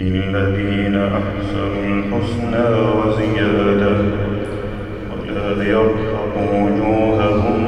للذين أحسنوا الحسنى وزيادة ولا يرحق وجوههم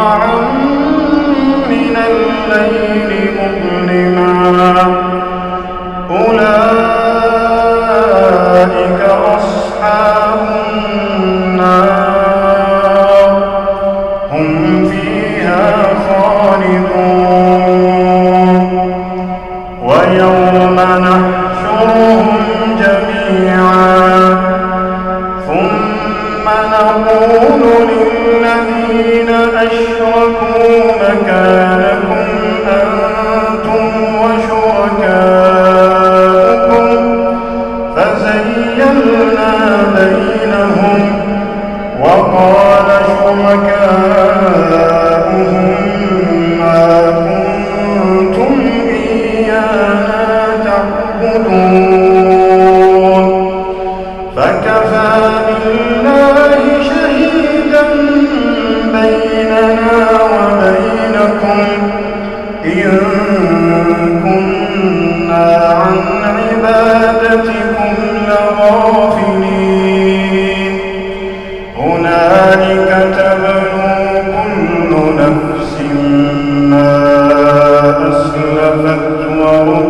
قطاعا من الليل مظلما. فنقول للذين أشركوا مكانكم أنتم وشركاؤكم فزيّلنا بينهم وقال شركاؤكم هنالك تبلو كل نفس ما أسلفت ورب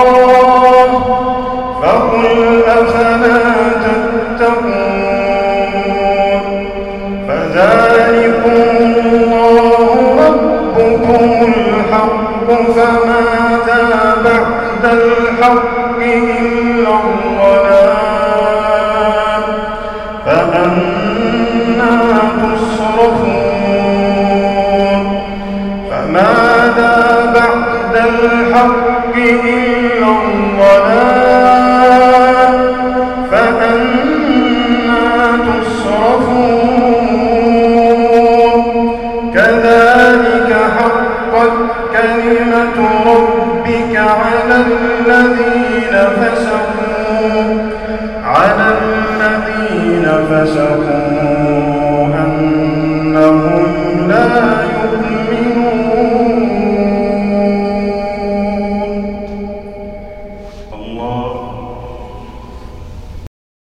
فماذا بعد الحق إلا الضلال. فأنا تصرفون. فماذا بعد الحق إلا الضلال. فأنا تصرفون. كذلك حقت كلمة ربك على الذين فسقوا. على الذين فسقوا.